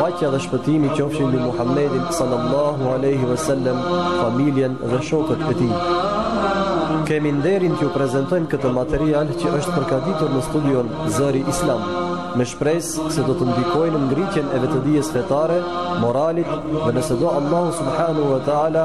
Paqja dhe shpëtimi qofshin mbi Muhammedin sallallahu alaihi wasallam, familjen dhe shokët e tij. Kemi nderin t'ju prezantojmë këtë material që është përgatitur në studion Zëri Islam, me shpresë se do të ndikojë në ngritjen e vetëdijes fetare, moralit dhe nëse do Allahu subhanahu wa taala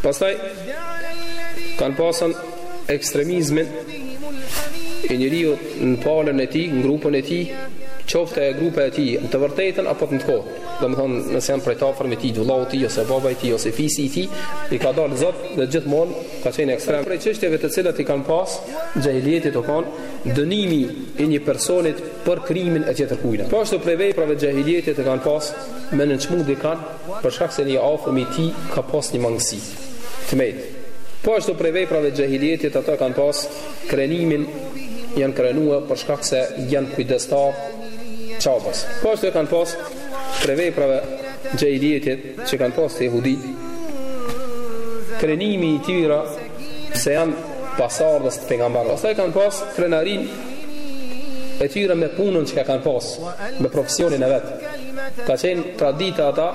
Pastaj kanë pasën ekstremizmin e njeriut në palën e tij, në grupën e tij, qoftë e grupa e tij të vërtetën apo në të kotë domethënë nëse janë prej t'afërmve të tij vëllau i tij ose babai i tij ose fisi i tij i ka dalë zot dhe gjithmonë ka qenë ekstrem prej çështjeve të cilat i kanë pas xhahilijetit u kanë dënimi i një personit për krimin e tjetërkujna po ashtu prej veprave xhahilijetit e kanë pas me nënçmu dikan për shkak se një afërm i tij ka pas një mangësi, t'metë. Po ashtu prej veprave të xhahilijetit ata kanë pas krenimin janë krenue për shkak se janë kujdestarë t'Qabes. Po ashtu e kanë pas prej veprave xhahilijetit që kanë pas te jehudit krenimi i tyra se janë pasardhës të pejgamberëve. Ose e kanë pas krenarinë e tyre me punën çka kanë pas, me profesionin e vet. Ka qenë tradita ata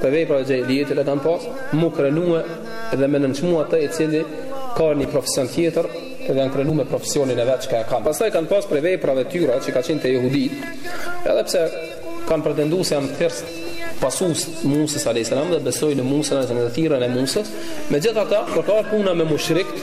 prej veprave xhahilijetit e kanë pas, m'u krenue dhe me nënçmu atë i cili ka një profesion tjetër dhe janë krenu me profesionin e vet çka e kanë. Pastaj kanë pas prej veprave tyra që ka qenë te jehudit, edhe pse kanë pretendu se janë thirrës pasues Musës a.s. dhe besojnë Musën a.s. dhe thirrjen e Musës, megjithatë, kur ka puna me mushrikt,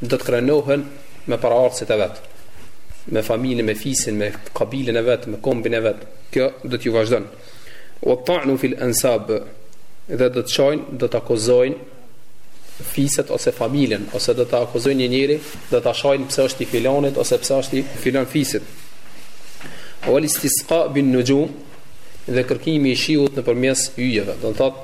do të krenohen me paraardhësit e vet, me familjen, me fisin, me kabilen e vet, me kombin e vet. Kjo do të vazhdon. Wa ta'nu fil ansab dhe do të çojnë, do të akuzojnë fiset ose familjen, ose do të akuzojnë një njeri, do ta shajnë pse është i filonit, ose pse është i filon fisit. Wal istisqa bin nuxhum, dhe kërkimi i shiut nëpërmes yjeve, do të thotë,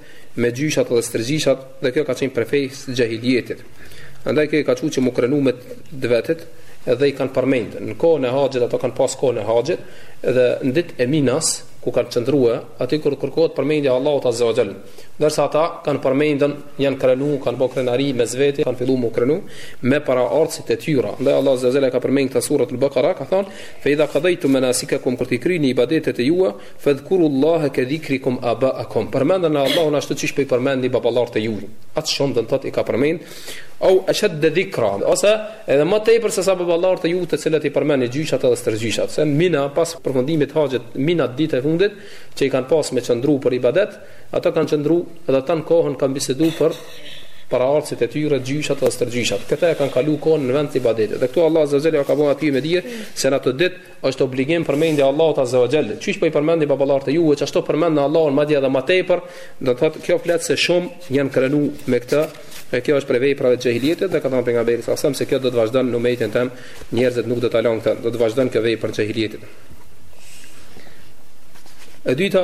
me gjyshat dhe stërgjyshat dhe kjo ka qenë prej fesë së xhahilijetit andaj kjo i ka çu që m'u krenu me të vetit dhe i kanë përmend në kohën e haxhit ata kanë pas kohën e haxhit dhe në ditët e Minas ku kanë qëndrua aty kur kërkohet përmendja e Allahut azza wa jall ndërsa ata kanë përmendën janë krenu kanë bërë krenari mes veti kanë filluar m'u krenu me paraardhësit e tyra ndaj Allah azza wa jall ka përmend këtë suratul bakara ka thënë fe idha qadaytum manasikakum kur t'i kryni ibadetet e jua Fadhkurullaha ka dhikrikum aba'akum. Përmendeni Allahun ashtu siç po i përmendni baballarët e juaj. Ata shumë do të thotë i ka përmend au ashad dhikra. Ose edhe më tepër se sa baballarët e juaj të cilët i përmendni gjyshat edhe stërgjyshat. Se mina pas përfundimit haxhit, mina ditët e fundit që i kanë pas me qëndru për ibadet, ata kanë qëndru edhe tan kohën kanë biseduar për paraardhësit e tyre gjyshat dhe stërgjyshat. Kështu e kanë kalu kohën në vend të ibadetit. Dhe këtu Allah Azza wa Jalla u ka bërë atyre me dije se në ato ditë Është obligim përmendja e Allahut azza wa jall. Qysh po i përmendi baballarët e juej, ashtu përmendne Allahun madje edhe ma tepër, do të thotë kjo flet se shumë janë krenu me këtë, e kjo është prej veprave xhahilijetit dhe ka thënë pejgamberi savs se kjo do të vazhdon në umetin tem, njerëzit nuk do ta lënë këtë, do të vazhdon kjo vepër xhahilijetit. E dyta,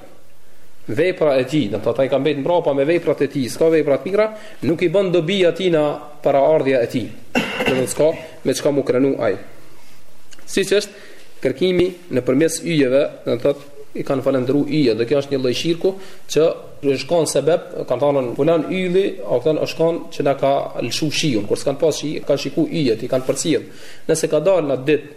vepra e tij, do të thotë ai ka mbet mbrapa me veprat e tij, s'ka vepra të mira, nuk i bën dobi atina paraardhja e tij. Do të thotë s'ka me çka mu krenu ai. Siç është kërkimi nëpërmjet yjeve, do të thotë i kanë falendëruar yjet, dhe kjo është një lloj shirku që është shkak sebeb, kanë thënë fulan ylli, o kanë thënë është shkak që na ka lëshu shiun, kur s'kan pas shi, kanë shiku yjet, i kanë përcjell. Nëse ka dalë në ditë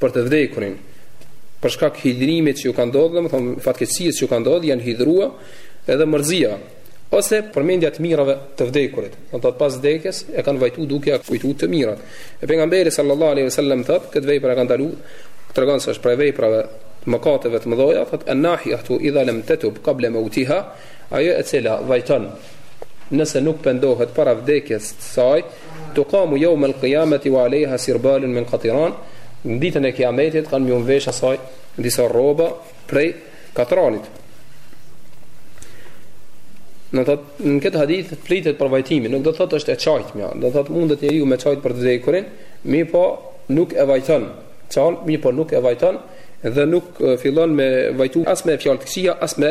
për të vdekurin për shkak hidhërimit që ju ka ndodhur, domethënë fatkeqësisë që ju ka ndodhur, janë hidhur edhe mërzia ose përmendja të mirave të vdekurit. Do të thotë pas vdekjes e kanë vajtu duke ja kujtuar të mirat. E pejgamberi sallallahu alaihi wasallam thotë, këtë vepër e ka ndalu, tregon se është prej veprave të mëkateve të mëdha, thotë an-naihatu idha lam tatub qabla mautiha, ajo e cila vajton nëse nuk pendohet para vdekjes së saj, Tuqamu yawm al qiyamati wa alayha sirbalun min qatiran në ditën e kiametit kanë me ju vesh asaj disa rroba prej katranit Do thot, në këtë hadith flitet për vajtimin, nuk do thot është e qajtmja, do thot mundet njeriu me qajt për të vdekurin, mirëpo nuk e vajton, qan, mirëpo nuk e vajton dhe nuk fillon me vajtu as me fjalë të këqija, as me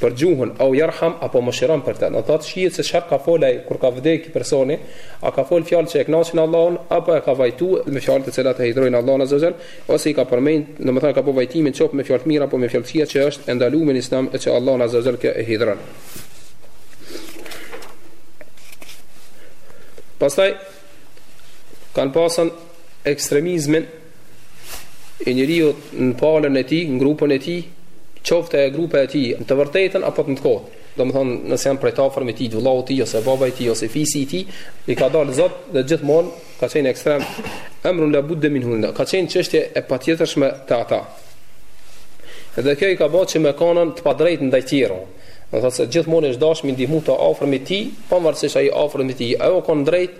për gjuhën au yerham apo mëshiron për të do të thotë shikohet se çfarë ka folë ai kur ka vdekë ky personi a ka folë fjalë që e kënaqin Allahun apo e ka vajtu me fjalë të cilat e hidhërojnë Allahun azza wa jal ose i ka përmend do të thotë ka bo vajtimin qoftë me fjalë të mira apo me fjalë të këqija që është e ndaluar në islam e që Allahun azza wa jal e hidhëron pastaj kanë pasur ekstremizmin e njeriut në palën e tij, në grupën e tij, qoftë grupa e tij, në të vërtetën apo në të kotë. Domethonë, nëse janë prej t'afërmve tij, vëllau i tij ose baba i tij ose fisi i tij, i ka dalë zot dhe gjithmonë ka qenë ekstrem emrun la budde minhu. Ka qenë çështje e patjetërshme te ata. Dhe kjo i ka bërë që me kanë të padrejtë ndaj tjerëve. Do thotë se gjithmonë është dashur me ndihmu të afërmit të tij, pavarësisht a i afërmi i tij, a o kanë drejt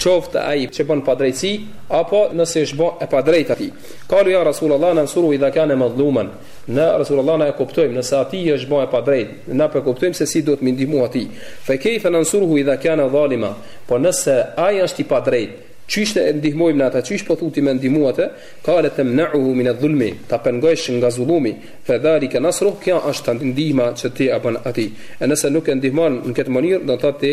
qoftë ai që bën padrejtësi apo nëse është bë e padrejtë atij. Qalu ya Rasulallah nansuruhu idha kana madhluman. Na o Resulallah na e kuptojmë nëse atij i është bë e padrejtë, na po e kuptojmë se si duhet me ndihmu atij. Fe kejfe nansuruhu idha kana zalima. Po nëse ai është i padrejtë, qysh ta ndihmojmë ne atë, qysh po thu ti me ndihmu atë? Qale temna'uhu min adh-dhulmi, ta pengojsh nga zullumi, fe dhalike nasruh, kjo është ndihma që ti e bën atij. E nëse nuk e ndihmon në këtë mënyrë, do të thotë ti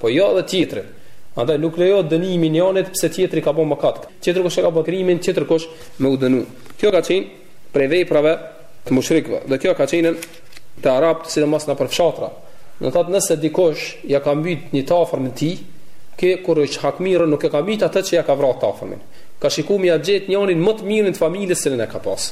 Po jo edhe tjetri. Andaj nuk lejohet dënimi i njënit pse tjetri ka bërë mëkat. Tjetër kush e ka bërë krimin, tjetër kush me u dënu. Kjo ka qenë prej veprave të mushrikëve. Dhe kjo ka qenë te arabët, sidomos nëpër fshatra. Do thotë nëse dikush ja ka mbyt një t'afërm të tij, ky kur është hakmirr nuk e ka mbyt atë që ja ka vrarë t'afërmin. Ka shikuar me ja gjet njënin më të mirin të familjes se nëna ka pas.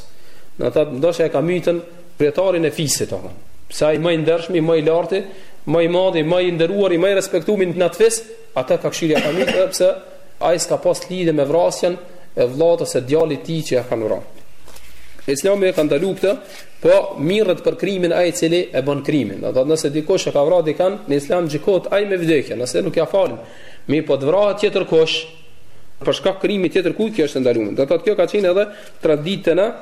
Do thotë ndoshta e ka mbytën kryetarin e fisit, do të thonë. Se ai më i ndershmi, më i larti, më i madhi, më i nderuari, më i respektuar në atë fis, atë ka kqyrë e ka mbyt edhe pse ai s'ka pas lidhje me vrasjen e vëllaut ose djalit të tij që ja kanë vrarë. Islami e ka ndaluar këtë, po mirret për krimin ai i cili e bën krimin. Do të thotë nëse dikush e ka vrarë dikan, në Islam gjykohet ai me vdekje, nëse nuk ja falin. Mirëpo të vrahet tjetër kush, për shkak krimit tjetër kujt kjo është e ndaluar. Do thotë kjo ka qenë edhe traditë na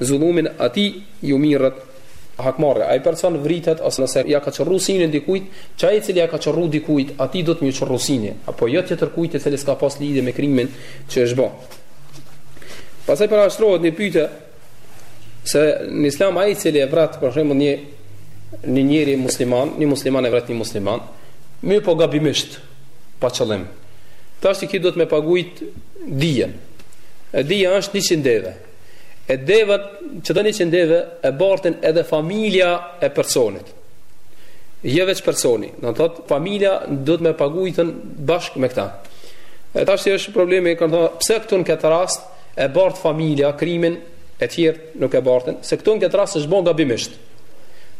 Zullumin atij iu mirret hakmarrja. Ai person vritet ose nëse ia ka qërru synin dikujt, që ai i cili ia ka qërru dikujt, atij duhet m'iu qërru syni, apo jo tjetër kujt i cili s'ka pas lidhje me krimin që është bë. Pastaj parashtrohet një pyetje se në Islam ai i cili e vret për shembull një një njeri musliman, një musliman e vret një musliman, mirëpo gabimisht, pa qëllim. Tashti ky duhet me pagujt dijen. E dija është 100 deve. E devet këto njëqind deve e bartin edhe familja e personit. Jo veç personi, do të thotë familja do të me pagujt bashkë me këta. E tashti është problemi, kanë thonë, pse këtu në këtë rast e bartë familja, krimet e tjera nuk e bartën, se këtu në këtë rast është bon gabimisht,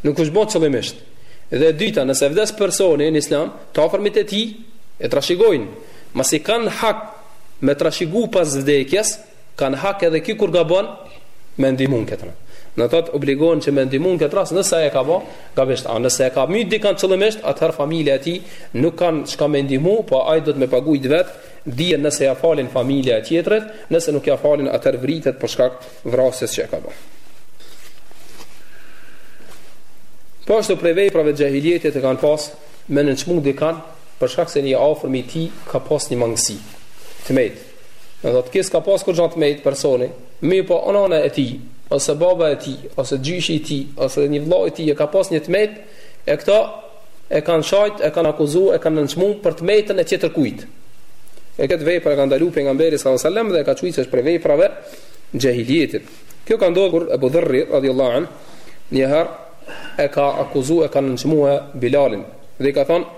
nuk është bon qëllimisht. Dhe e dyta, nëse vdes personi në islam, të afërmit e tij e trashigojnë, masi kanë hak me trashigu pas vdekjes, kanë hak edhe ky kur gabon me ndihmu në këtë rast. Do të thotë obligohen që me ndihmu në këtë rast nëse e ka bo, gabimisht, a nëse e ka myt dikan qëllimisht, atëherë familja e tij nuk kanë çka me ndihmu, po ai do të me pagujt vetë dijen nëse ja falin familja e tjetrit, nëse nuk ja falin atëherë vritet për shkak vrasjes që e ka bo. Po ashtu prej veprave të xhahilijetit e kanë pas me nënçmu dikan për shkak se një i afërm i tij ka pas një mangësi. T'metë. Do thot, ky s'ka pas kurgja të metë personi, mirëpo a nana e tij, ose baba i tij, ose gjyshi i tij, ose një vlla i tij, e ka pas një të metë, e këta e kanë shajt, e kanë akuzu, e kanë nënçmu për të metën e tjetër kujt. E këtë vepër e ka ndalu Pejgamberi s.a.s. dhe e ka qujtë se është prej veprave t'xhahilijetit. Kjo ka ndodhë kur Ebu Dherri, radiallahu anh, njëherë e ka akuzu, e ka nënçmu Bilalin. Dhe i ka thonë,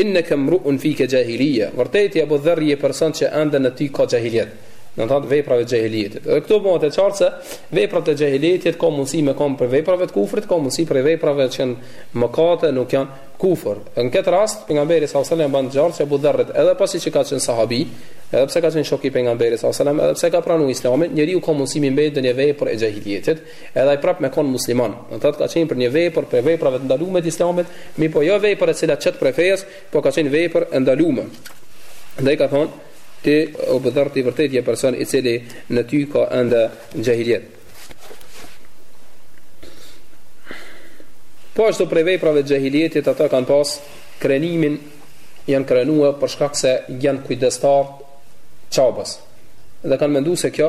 Inneke mru'un fike jahilije. Vërtet ja Abu Dherr je person që ende në ty ka jahiliet. Do të thotë veprat e jahilietit. Dhe këtu bëhet e qartë se veprat e jahilietit ka mundësi me kon prej veprave të kufrit, ka mundësi prej veprave që janë mëkate, nuk janë kufër. Në këtë rast pejgamberi sa selam bën qartë se Abu Dherr edhe pasi që ka qenë sahabi, edhe pse ka qenë shok i pejgamberit sa selam, edhe pse ka pranuar Islamin, njeriu ka mundësi me mbetë në të vepër e jahilietit. Edhe ai prap me kon musliman. Do thotë ka qenë prej, një vepër prej veprave të ndaluara të Islamit, mirpo jo vepër e cila qet prej fesë, po ka qenë vepër e ndaluar. Dhe i ka thonë, ti o Ebu Dherr ti vërtet je person i cili në ty ka ende xhahiliet. Po ashtu prej veprave xhahilietit ata kanë pas krenimin janë krenua për shkak se janë kujdestarë Qabes. Dhe kanë mendu se kjo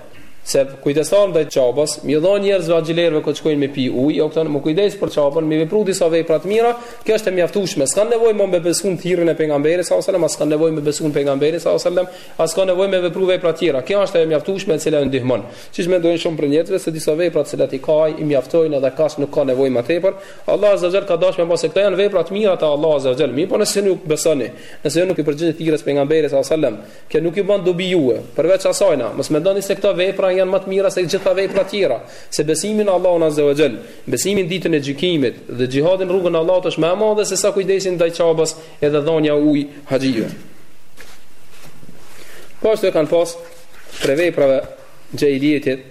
Se kujdestar ndaj Qabes, mi dha njerëzve haxhilerëve kur shkojnë me pi ujë, jo këto, mu kujdes për Qaben, mi vepru disa vepra të mira, kjo është e mjaftueshme. S'ka nevojë me besuar thirrjen e pejgamberit sallallahu alajhi wasallam, as ka nevojë me besuar pejgamberin sallallahu alajhi wasallam, as ka nevojë me vepru vepra të tjera. Kjo është e mjaftueshme e cila e ndihmon. Siç mendojnë shumë prej njerëzve se disa vepra të cilat i ka ai i mjaftojnë edhe kas nuk ka nevojë më tepër. Allahu azza wa jall ka dashur me thënë se këto janë vepra të mira te Allahu azza wa jall. Mirpo nëse nuk besoni, nëse nuk i përgjigjeni thirrjes pejgamberit sallallahu alajhi wasallam, Kjo nuk ju bën dobi juve. Përveç asajna, mos mendoni se këto vepra janë më të mira se të gjitha veprat tjera, se besimi në Allahun Azza wa Jall, besimi në ditën e gjykimit dhe xhihadi në rrugën e Allahut është më e madhe se sa kujdesi ndaj Qabes edhe dhënia ujë haxhive. Po ashtu e kanë pas prej veprave xhahilietit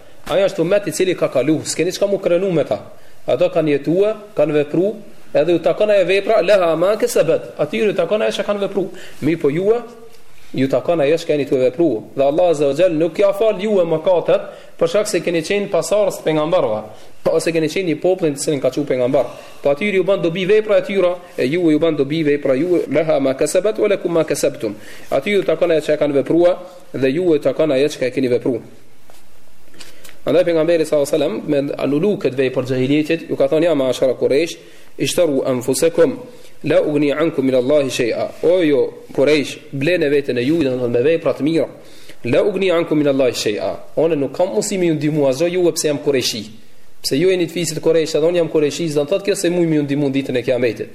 Ai është umet i cili ka kalu, s'keni çka mu krenu me ta. Ata kanë jetue, kanë vepru, edhe ju takon ajo vepra, leha ma kesebet. Atyre ju takon ajo që kanë vepru. Mirëpo jue, ju takon ajo që keni vepru. Dhe Allah Azza wa Jall nuk ja fal jue mëkatet, për shkak se keni qenë pasardhës të pejgamberëve, ose keni qenë një popull të cilit ka çu pejgamber. Po atyre ju bën dobi vepra e tyre, e ju ju bën dobi vepra juj, leha ma kesebet, wa lakum ma kesebtum. Atyre ju takon ajo që kanë vepruar. dhe juve takon ajo që e keni vepruar. Andaj pejgamberi sallallahu alajhi wasallam me anulu këtë vepër xhahilietit, ju ka thënë ja ma ashara Quraysh, ishtaru anfusakum la ugni ankum min Allahi shay'a. O ju Quraysh, bleni veten e juj me vepra të mira. La ugni ankum min Allahi shay'a. Unë nuk kam mundësi me ju ndihmu asgjë ju pse jam Qurayshi. Pse ju jeni të fisit Quraysh, edhe unë jam Qurayshi, s'do të thotë kjo se muj ju ndihmu ditën e Kiametit.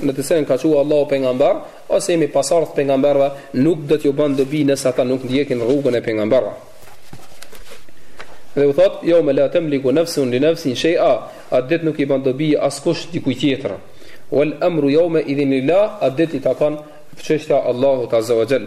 në të cilën ka çu Allahu pejgamber, ose jemi pasardhës të pejgamberëve, nuk do t'ju bën dobi nëse ata nuk ndjekin rrugën e pejgamberëve. Dhe u thot, jewme la temliku nefsun li nefsin shej'a, atë dit nuk i bën dobi askush dikuj tjetër. Wal amru yawma idhin lillah, atë dit i takon çështja Allahut azze ve xhel.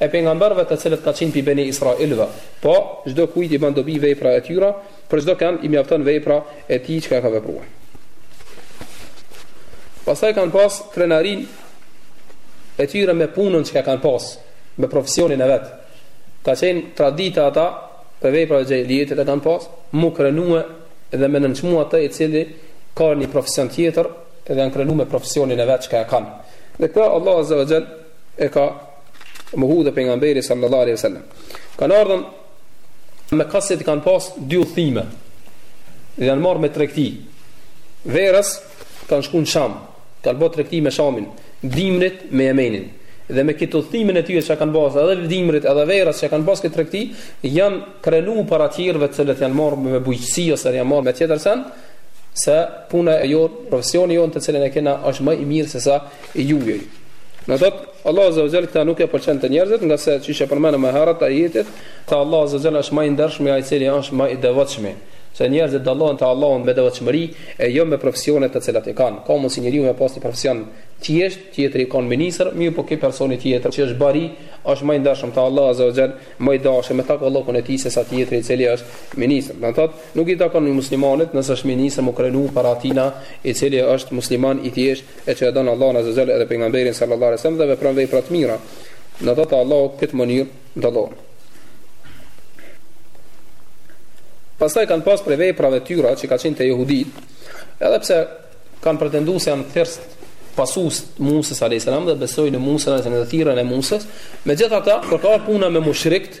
E pejgamberëve të cilët ka qenë prej Beni Israilëve. Po, çdo kujt i bën dobi vepra e tyre, për çdo kënd i mjafton vepra e tij çka ka vepruar. Pastaj kanë pas krenarin e tyre me punën që kanë pas, me profesionin e vet. Ka qenë tradita ata prej veprave xhahiliet e kanë pas, mu krenue dhe me nënçmu atë i cili ka një profesion tjetër dhe janë krenu me profesionin e vet çka kanë. Dhe këta Allah Azza wa Jall e ka Mohu dhe pejgamberi sallallahu alaihi wasallam. Kan ardhur mekasit kanë pas dy udhëtime. Dhe janë marrë me tregti. Verës kanë shkuar në Sham, kanë bërë tregti me Shamin, dimrit me Jemenin. Dhe me këtë udhëtimin e tyre që kanë pas edhe dimrit edhe verës që kanë pas këtë tregti, janë krenu para tjerëve të cilët janë marrë me bujqësi ose janë marrë me tjetër sen, se puna e jonë, profesioni jonë të cilën e kena është më i mirë se sa i juaj. Në Allahu azza wa jall këtë nuk e pëlqen te njerëzit, ngase qysh e përmendëm më herët ajetet, te Allahu azza wa jall është më i ndershmi ai i cili është më i devotshmi, se njerëzit dallohen te Allahu me devotshmëri e jo me profesionet të cilat i kanë, ka mundësi njeriu me pas një profesion thjesht, tjetri me kanë ministër, mirëpo ky personi tjetër që është bari është më i ndershëm te Allahu azza wa jall, më i dashur me takvallokun e tij sesa tjetri i cili është ministër. Do të thotë Nuk i takon një muslimanit nëse është ministër mu krenu para atina i cili është musliman i thjeshtë e që e don Allahun azza wa xhel edhe pejgamberin sallallahu alejhi wasallam dhe vepron vepra të mira do thotë te Allahu këtë mënyrë dallohen Pastaj kanë pas prej veprave të tyra që ka qenë te jehudit edhe pse kanë pretenduar se janë thirrës pasues Musës alayhis salam dhe besojnë në Musën alayhis salam dhe thirrën e Musës. Megjithatë, kur ka puna me mushrikët,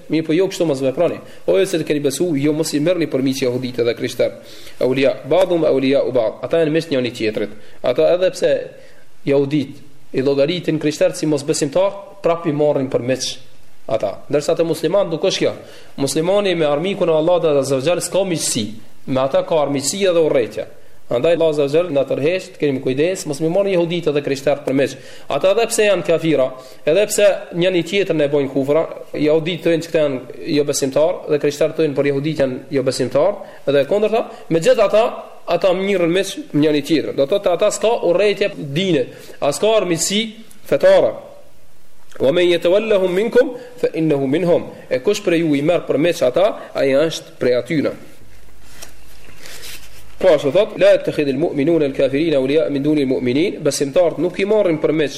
Mirëpo jo kështu mos veproni, o ju të cilët keni besuar, ju mos i merrni për miq jehuditë dhe krishterët. Awliya, ba'duhum awliya'u ba'd, ata janë miq të njëri tjetrit. Ata edhe pse jehuditë i llogaritin krishterët si mosbesimtarë, prapë i marrin për miq ata. Ndërsa te muslimanët nuk është kjo. Muslimani me armikun e Allahut azza wa jall s'ka miqësi, me ata ka armiqësi edhe urrejtje. Andaj Allahu azza wa jall na tërheq të kemi kujdes mos me marrë jehuditë dhe krishterët për miq. Ata edhe pse janë kafira, Edhe pse njëri tjetrin e bojnë kafira, jehudit thonë se këta janë jo besimtar dhe krishterët thonë për jehudit janë jo besimtar dhe e kundërta, megjithatë ata mirren me njëri tjetrin. Do thotë te ata s'ka urrejtje dine, as ka armiqësi fetare. Wa man yatawallahum minkum fa innahu minhum. E kush prej ju i merr për miq ata, ai është prej atyre. Po ashtu thot, la yattakhidhil mu'minuna al-kafirina awliya min dunil mu'minin, besimtarët nuk i marrin për miq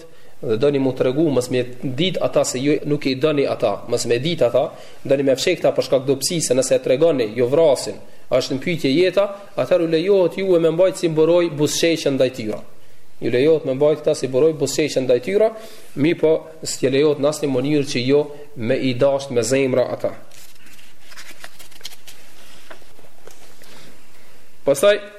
dhe doni me u tregu mos me dit ata se ju nuk i doni ata mos me dit ata doni me fsheh këta për shkak dobësi se nëse e tregoni ju vrasin është në pyetje jeta atëherë u lejohet ju e me mbajt si mburoj buzëqeshën ndaj tyre ju lejohet me mbajt këta si mburoj buzëqeshën ndaj tyre mirëpo s'të lejohet në asnjë mënyrë që ju me i dasht me zemër ata pastaj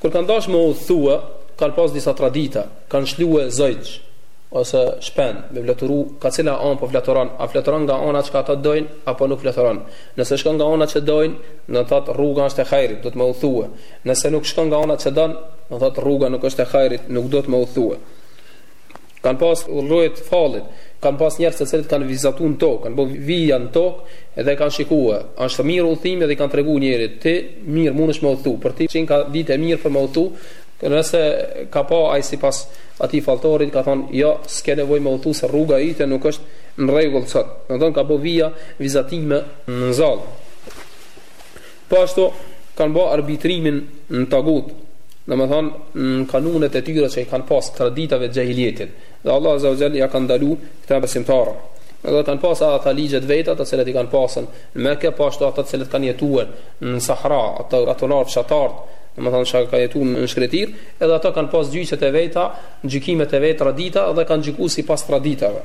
Kur kanë dashur me udhëtue, kanë pas disa tradita, kanë lëshue zogj ose shpend, me fluturu, ka cila anë po fluturon, a fluturon nga ana që ata dojnë apo nuk fluturon. Nëse shkon nga ana që dojnë, do të thotë rruga është e hajrit, duhet me udhëtue. Nëse nuk shkon nga ana që don, do të thotë rruga nuk është e hajrit, nuk duhet me udhëtue. Kanë pas lloje të fallit, kanë pas njerëz të cilët kanë vizatuar në tokë, kanë bërë vija në tokë dhe kanë shikuar. Është mirë udhëtimi dhe i kanë treguar njeriut, ti mirë mundesh me udhëtu, për ty qenka ditë e mirë për me udhëtu, nëse ka pa ai sipas atij falltorit ka thënë, jo, s'ke nevojë me udhëtu se rruga jote nuk është në rregull sot. Domethënë ka bërë vija, vizatime në zall. Po ashtu kanë bërë arbitrimin në tagut, domethënë në kanunet e tyre që i kanë pas traditave të xhahiljetit. Dhe Allah azza wa jall ia ka ndalu këta besimtarëve. Edhe kanë pas ata ligjet e veta të cilat i kanë pasun në Mekë, po ashtu ata të cilët kanë jetuar në Sahra, ata ato fshatarët, domethënë që kanë jetuar në shkretir, edhe ata kanë pas gjyqet e veta, gjykimet e veta, tradita dhe kanë gjykuar sipas traditave.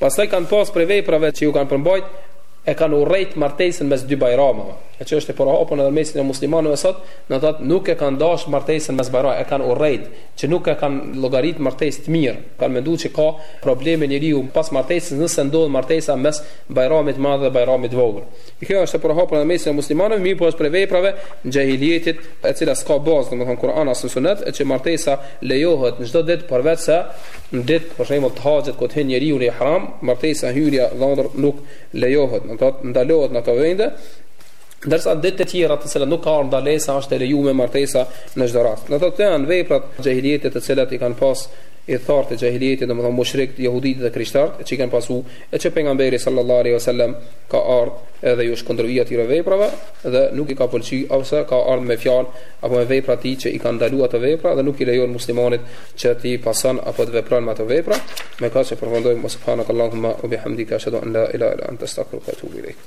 Pastaj kanë pas prej veprave që iu kanë përmbajt e kanë urrejt martesën mes dy bajrameve, e që është e përhapun edhe në mesin e muslimanëve sot, do të thotë nuk e kanë dashtë martesën mes bajrameve, e kanë urrejt, që nuk e kanë llogaritë martesë të mirë, kanë menduar që ka probleme njeriu pas martesës nëse ndodh martesa mes bajramit të madh dhe bajramit të vogël. Kjo është e përhapur në mesin e muslimanëve, mirëpo është prej veprave xhahiljetit, e cila s'ka bazë, domethënë Kur'an as në Sunet, e që martesa lejohet në çdo ditë përveç se në ditë për shembull të haxhit kur të hyn njeriu në ihram, martesa hyrja dhëndërr nuk lejohet, do të thotë ndalohet në ato vende. Ndërsa ditë të tjera të cilat nuk ka ndalesa është e lejuar martesa në çdo rast. Do thotë janë veprat xhahiljetit të cilat i kanë pas ithtarët e xhahiljetit, domethënë mushrikët, jehudit dhe krishterët, që kanë pasu E që Pejgamberi sallallahu alejhi ve sellem ka ardhë edhe iu është kundërvu atyre veprave dhe nuk i ka pëlqy ose ka ardhë me fjalë apo me vepra të tij që i kanë ndalu ato vepra dhe nuk i lejon muslimanit që t'i pason apo të vepron me ato vepra me kaq e përfundojmë subhanakallahumma u bihamdike ashhadu an la ilaha illa anta astaghfiruke wa atubu ilaik